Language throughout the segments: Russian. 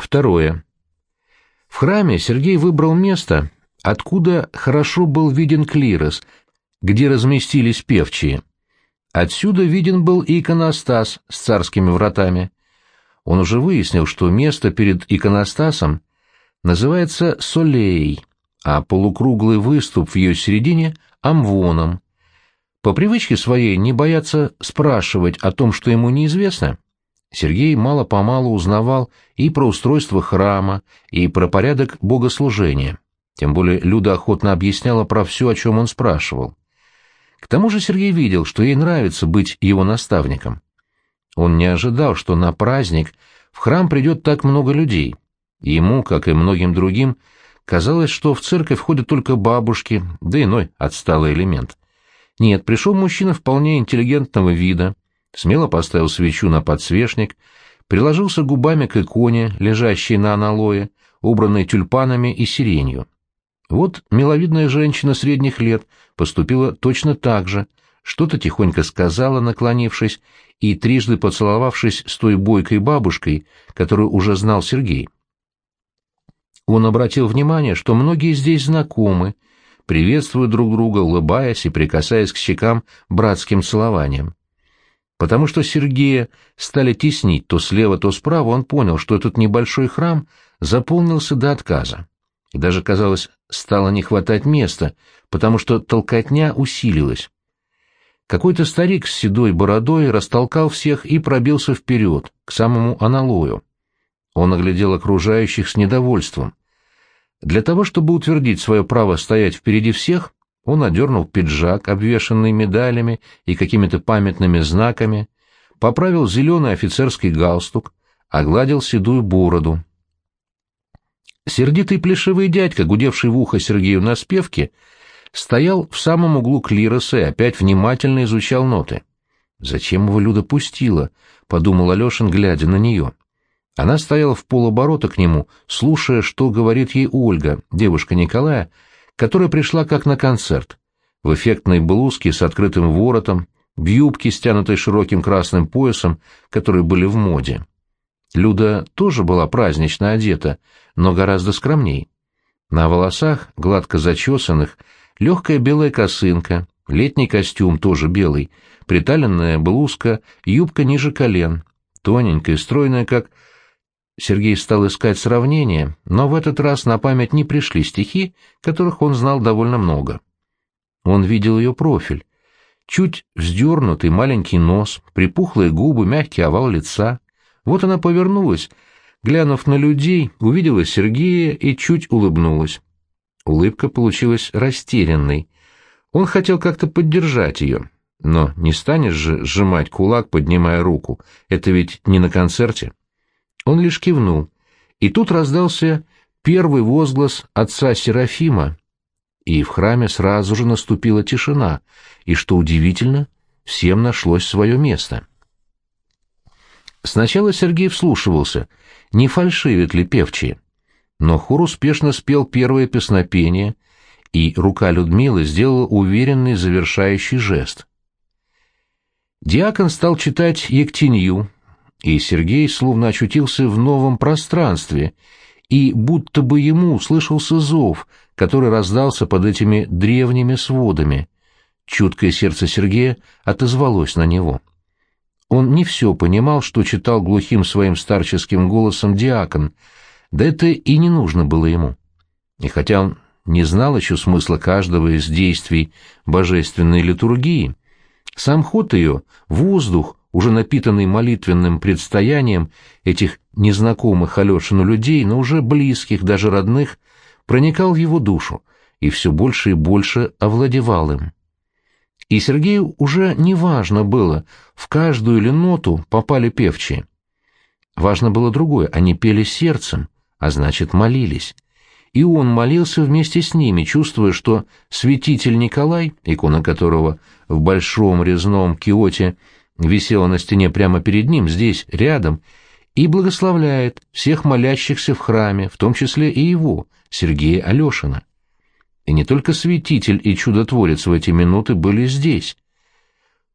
Второе. В храме Сергей выбрал место, откуда хорошо был виден клирос, где разместились певчие. Отсюда виден был иконостас с царскими вратами. Он уже выяснил, что место перед иконостасом называется Солей, а полукруглый выступ в ее середине — Амвоном. По привычке своей не бояться спрашивать о том, что ему неизвестно, Сергей мало-помалу узнавал и про устройство храма, и про порядок богослужения. Тем более Люда охотно объясняла про все, о чем он спрашивал. К тому же Сергей видел, что ей нравится быть его наставником. Он не ожидал, что на праздник в храм придет так много людей. Ему, как и многим другим, казалось, что в церковь ходят только бабушки, да иной отсталый элемент. Нет, пришел мужчина вполне интеллигентного вида, смело поставил свечу на подсвечник, приложился губами к иконе, лежащей на аналое, убранной тюльпанами и сиренью. Вот миловидная женщина средних лет поступила точно так же, что-то тихонько сказала, наклонившись, и трижды поцеловавшись с той бойкой бабушкой, которую уже знал Сергей. Он обратил внимание, что многие здесь знакомы, приветствуют друг друга, улыбаясь и прикасаясь к щекам братским целованием. Потому что Сергея стали теснить то слева, то справа, он понял, что этот небольшой храм заполнился до отказа. И даже, казалось, стало не хватать места, потому что толкотня усилилась. Какой-то старик с седой бородой растолкал всех и пробился вперед, к самому аналою. Он оглядел окружающих с недовольством. Для того, чтобы утвердить свое право стоять впереди всех, он одернул пиджак, обвешанный медалями и какими-то памятными знаками, поправил зеленый офицерский галстук, огладил седую бороду. Сердитый плешивый дядька, гудевший в ухо Сергею на спевке, стоял в самом углу клироса и опять внимательно изучал ноты. «Зачем его Люда пустила?» — подумал Алешин, глядя на нее. Она стояла в полоборота к нему, слушая, что говорит ей Ольга, девушка Николая, которая пришла как на концерт, в эффектной блузке с открытым воротом, в юбке, стянутой широким красным поясом, которые были в моде. Люда тоже была празднично одета, но гораздо скромней. На волосах, гладко зачесанных, легкая белая косынка, летний костюм тоже белый, приталенная блузка, юбка ниже колен, тоненькая, стройная, как Сергей стал искать сравнения, но в этот раз на память не пришли стихи, которых он знал довольно много. Он видел ее профиль. Чуть вздернутый маленький нос, припухлые губы, мягкий овал лица. Вот она повернулась, глянув на людей, увидела Сергея и чуть улыбнулась. Улыбка получилась растерянной. Он хотел как-то поддержать ее, но не станешь же сжимать кулак, поднимая руку. Это ведь не на концерте. Он лишь кивнул, и тут раздался первый возглас отца Серафима, и в храме сразу же наступила тишина, и, что удивительно, всем нашлось свое место. Сначала Сергей вслушивался, не фальшивит ли певчие, но хор успешно спел первое песнопение, и рука Людмилы сделала уверенный завершающий жест. Диакон стал читать Ектинью, и Сергей словно очутился в новом пространстве, и будто бы ему услышался зов, который раздался под этими древними сводами. Чуткое сердце Сергея отозвалось на него. Он не все понимал, что читал глухим своим старческим голосом диакон, да это и не нужно было ему. И хотя он не знал еще смысла каждого из действий божественной литургии, сам ход ее, воздух, уже напитанный молитвенным предстоянием этих незнакомых Алешину людей, но уже близких, даже родных, проникал в его душу и все больше и больше овладевал им. И Сергею уже не важно было, в каждую ли ноту попали певчие. Важно было другое, они пели сердцем, а значит молились. И он молился вместе с ними, чувствуя, что святитель Николай, икона которого в большом резном киоте висела на стене прямо перед ним, здесь, рядом, и благословляет всех молящихся в храме, в том числе и его, Сергея Алешина. И не только святитель и чудотворец в эти минуты были здесь.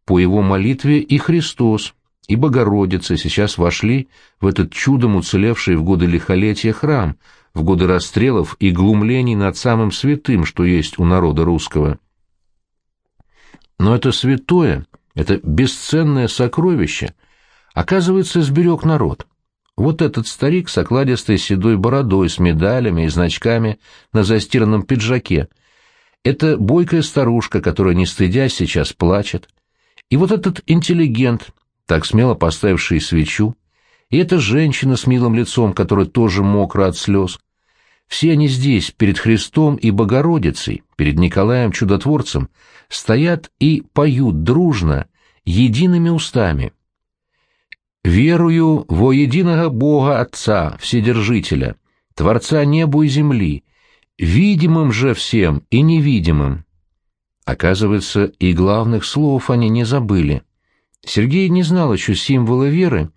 По его молитве и Христос, и Богородица сейчас вошли в этот чудом уцелевший в годы лихолетия храм, в годы расстрелов и глумлений над самым святым, что есть у народа русского. Но это святое, это бесценное сокровище, оказывается, сберег народ. Вот этот старик с окладистой седой бородой, с медалями и значками на застиранном пиджаке. Это бойкая старушка, которая, не стыдясь, сейчас плачет. И вот этот интеллигент, так смело поставивший свечу, и эта женщина с милым лицом, которая тоже мокра от слез. Все они здесь, перед Христом и Богородицей, перед Николаем Чудотворцем, стоят и поют дружно, едиными устами. «Верую во единого Бога Отца, Вседержителя, Творца небу и земли, видимым же всем и невидимым». Оказывается, и главных слов они не забыли. Сергей не знал еще символа веры,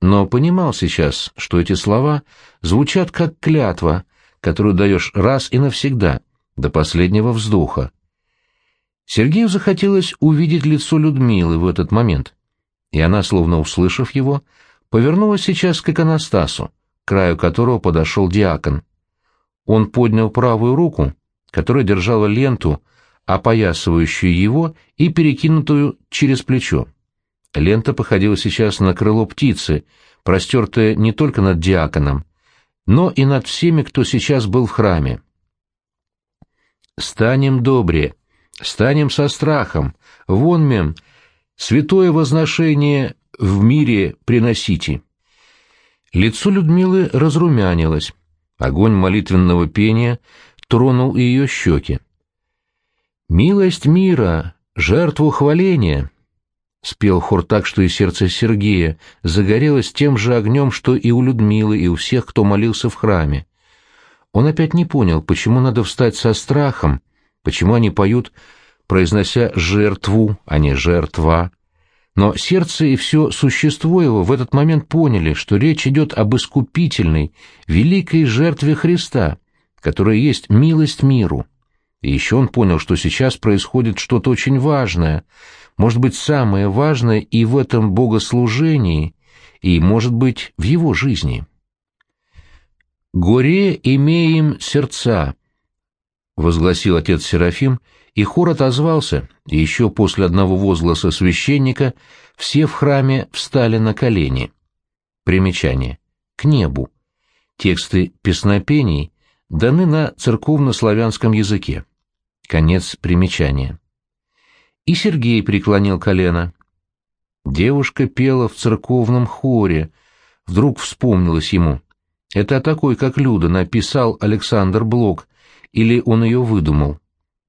но понимал сейчас, что эти слова звучат как клятва, которую даешь раз и навсегда, до последнего вздоха. Сергею захотелось увидеть лицо Людмилы в этот момент, и она, словно услышав его, повернулась сейчас к иконостасу, к краю которого подошел диакон. Он поднял правую руку, которая держала ленту, опоясывающую его и перекинутую через плечо. Лента походила сейчас на крыло птицы, простертое не только над диаконом, но и над всеми, кто сейчас был в храме. «Станем добре, станем со страхом, вон мем, святое возношение в мире приносите». Лицо Людмилы разрумянилось, огонь молитвенного пения тронул ее щеки. «Милость мира, жертву хваления», Спел хор так, что и сердце Сергея загорелось тем же огнем, что и у Людмилы, и у всех, кто молился в храме. Он опять не понял, почему надо встать со страхом, почему они поют, произнося «жертву», а не «жертва». Но сердце и все существо его в этот момент поняли, что речь идет об искупительной, великой жертве Христа, которая есть милость миру. И еще он понял, что сейчас происходит что-то очень важное — может быть, самое важное и в этом богослужении, и, может быть, в его жизни. «Горе имеем сердца», — возгласил отец Серафим, и хор отозвался, и еще после одного возгласа священника все в храме встали на колени. Примечание. К небу. Тексты песнопений даны на церковно-славянском языке. Конец примечания. И Сергей преклонил колено. Девушка пела в церковном хоре. Вдруг вспомнилось ему. Это такой, как Люда, написал Александр Блок, или он ее выдумал.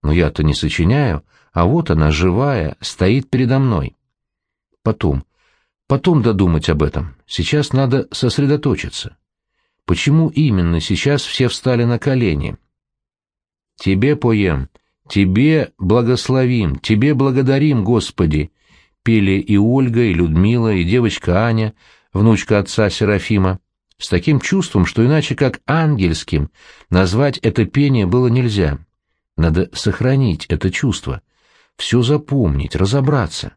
Но я-то не сочиняю, а вот она, живая, стоит передо мной. Потом, потом додумать об этом. Сейчас надо сосредоточиться. Почему именно сейчас все встали на колени? «Тебе поем», «Тебе благословим, Тебе благодарим, Господи!» пели и Ольга, и Людмила, и девочка Аня, внучка отца Серафима, с таким чувством, что иначе как ангельским назвать это пение было нельзя. Надо сохранить это чувство, все запомнить, разобраться.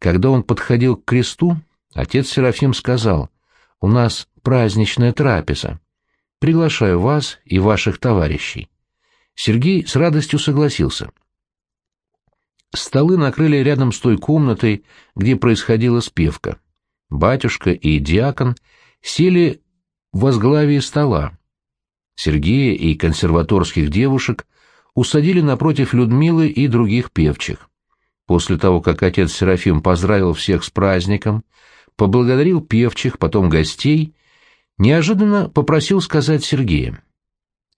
Когда он подходил к кресту, отец Серафим сказал, «У нас праздничная трапеза. Приглашаю вас и ваших товарищей». Сергей с радостью согласился. Столы накрыли рядом с той комнатой, где происходила спевка. Батюшка и диакон сели в возглавии стола. Сергея и консерваторских девушек усадили напротив Людмилы и других певчих. После того, как отец Серафим поздравил всех с праздником, поблагодарил певчих, потом гостей, неожиданно попросил сказать Сергея.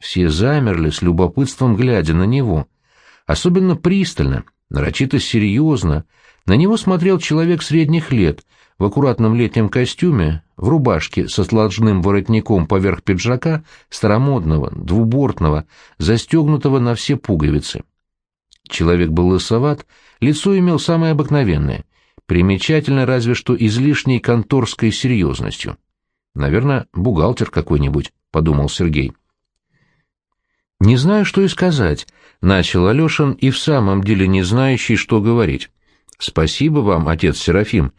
Все замерли с любопытством, глядя на него. Особенно пристально, нарочито серьезно. На него смотрел человек средних лет, в аккуратном летнем костюме, в рубашке со сложным воротником поверх пиджака, старомодного, двубортного, застегнутого на все пуговицы. Человек был лысоват, лицо имел самое обыкновенное, примечательно разве что излишней конторской серьезностью. «Наверное, бухгалтер какой-нибудь», — подумал Сергей. «Не знаю, что и сказать», — начал Алешин и в самом деле не знающий, что говорить. «Спасибо вам, отец Серафим.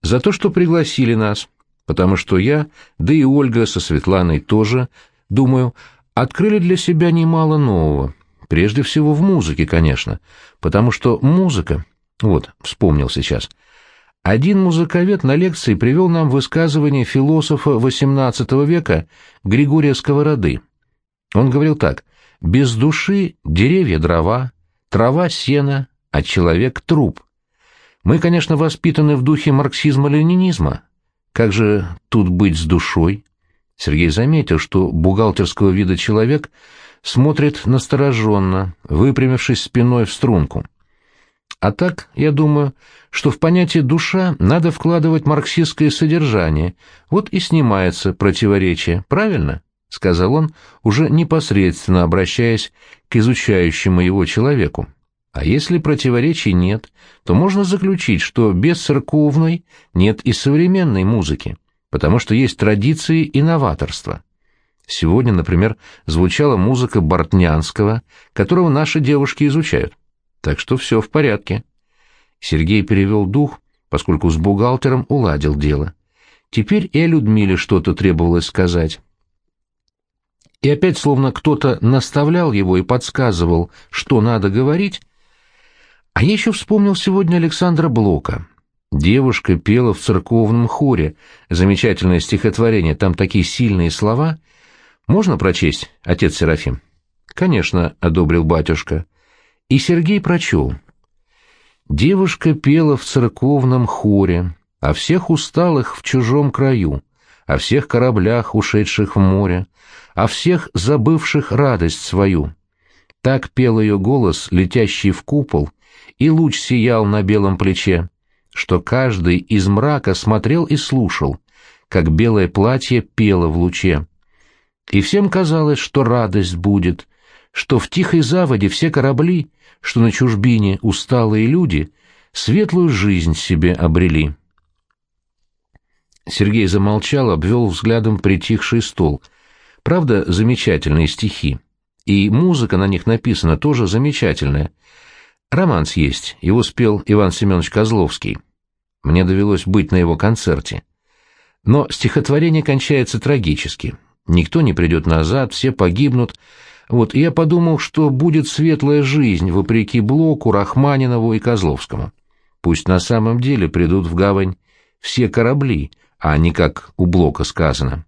За то, что пригласили нас, потому что я, да и Ольга со Светланой тоже, думаю, открыли для себя немало нового. Прежде всего в музыке, конечно, потому что музыка... Вот, вспомнил сейчас. Один музыковед на лекции привел нам высказывание философа XVIII века Григория Сковороды. Он говорил так «Без души деревья дрова, трава сена, а человек труп». Мы, конечно, воспитаны в духе марксизма-ленинизма. Как же тут быть с душой? Сергей заметил, что бухгалтерского вида человек смотрит настороженно, выпрямившись спиной в струнку. А так, я думаю, что в понятие «душа» надо вкладывать марксистское содержание, вот и снимается противоречие, правильно? — сказал он, уже непосредственно обращаясь к изучающему его человеку. А если противоречий нет, то можно заключить, что без церковной нет и современной музыки, потому что есть традиции и новаторство. Сегодня, например, звучала музыка Бортнянского, которого наши девушки изучают. Так что все в порядке. Сергей перевел дух, поскольку с бухгалтером уладил дело. Теперь и о Людмиле что-то требовалось сказать. И опять словно кто-то наставлял его и подсказывал, что надо говорить, а я еще вспомнил сегодня Александра Блока. Девушка пела в церковном хоре. Замечательное стихотворение, там такие сильные слова. Можно прочесть, отец Серафим? Конечно, одобрил батюшка. И Сергей прочел. Девушка пела в церковном хоре, о всех усталых в чужом краю, о всех кораблях, ушедших в море, о всех забывших радость свою. Так пел ее голос, летящий в купол, и луч сиял на белом плече, что каждый из мрака смотрел и слушал, как белое платье пело в луче. И всем казалось, что радость будет, что в тихой заводе все корабли, что на чужбине усталые люди, светлую жизнь себе обрели. Сергей замолчал, обвел взглядом притихший стол. Правда, замечательные стихи. И музыка на них написана тоже замечательная. Романс есть, его спел Иван Семенович Козловский. Мне довелось быть на его концерте. Но стихотворение кончается трагически. Никто не придет назад, все погибнут. Вот я подумал, что будет светлая жизнь, вопреки Блоку, Рахманинову и Козловскому. Пусть на самом деле придут в гавань все корабли, а не как у Блока сказано.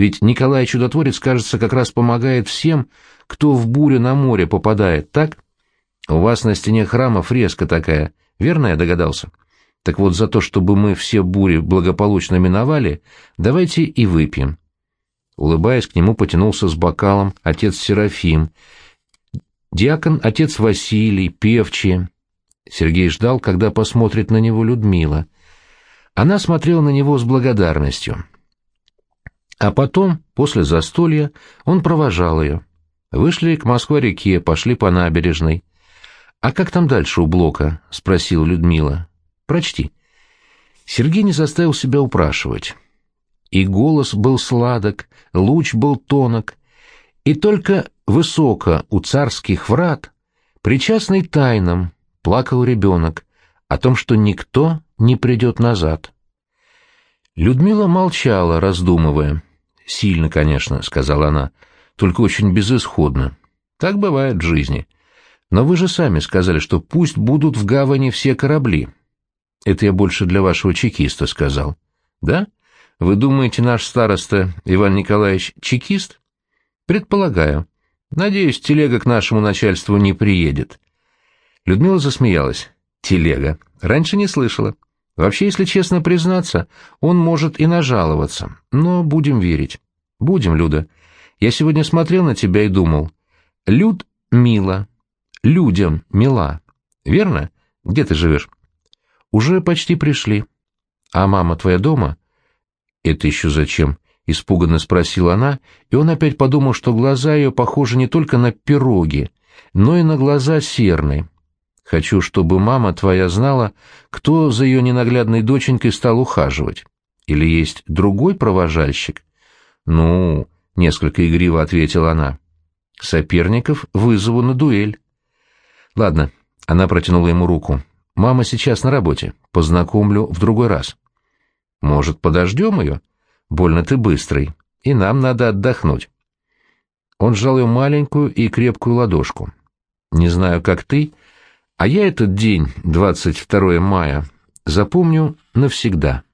Ведь Николай Чудотворец, кажется, как раз помогает всем, кто в бурю на море попадает, так? — у вас на стене храма фреска такая, верно я догадался? Так вот за то, чтобы мы все бури благополучно миновали, давайте и выпьем. Улыбаясь, к нему потянулся с бокалом отец Серафим, диакон отец Василий, певчие. Сергей ждал, когда посмотрит на него Людмила. Она смотрела на него с благодарностью. А потом, после застолья, он провожал ее. Вышли к Москва-реке, пошли по набережной. «А как там дальше у Блока?» — спросила Людмила. «Прочти». Сергей не заставил себя упрашивать. И голос был сладок, луч был тонок, и только высоко у царских врат, причастный тайнам, плакал ребенок о том, что никто не придет назад. Людмила молчала, раздумывая. «Сильно, конечно», — сказала она, — «только очень безысходно. Так бывает в жизни». Но вы же сами сказали, что пусть будут в гавани все корабли. Это я больше для вашего чекиста сказал. Да? Вы думаете, наш староста Иван Николаевич чекист? Предполагаю. Надеюсь, телега к нашему начальству не приедет. Людмила засмеялась. Телега. Раньше не слышала. Вообще, если честно признаться, он может и нажаловаться. Но будем верить. Будем, Люда. Я сегодня смотрел на тебя и думал. Люд мило, людям мила. Верно? Где ты живешь? Уже почти пришли. А мама твоя дома? Это еще зачем? Испуганно спросила она, и он опять подумал, что глаза ее похожи не только на пироги, но и на глаза серны. Хочу, чтобы мама твоя знала, кто за ее ненаглядной доченькой стал ухаживать. Или есть другой провожальщик? Ну, несколько игриво ответила она. Соперников вызову на дуэль. Ладно, она протянула ему руку. Мама сейчас на работе, познакомлю в другой раз. Может, подождем ее? Больно ты быстрый, и нам надо отдохнуть. Он сжал ее маленькую и крепкую ладошку. Не знаю, как ты, а я этот день, 22 мая, запомню навсегда.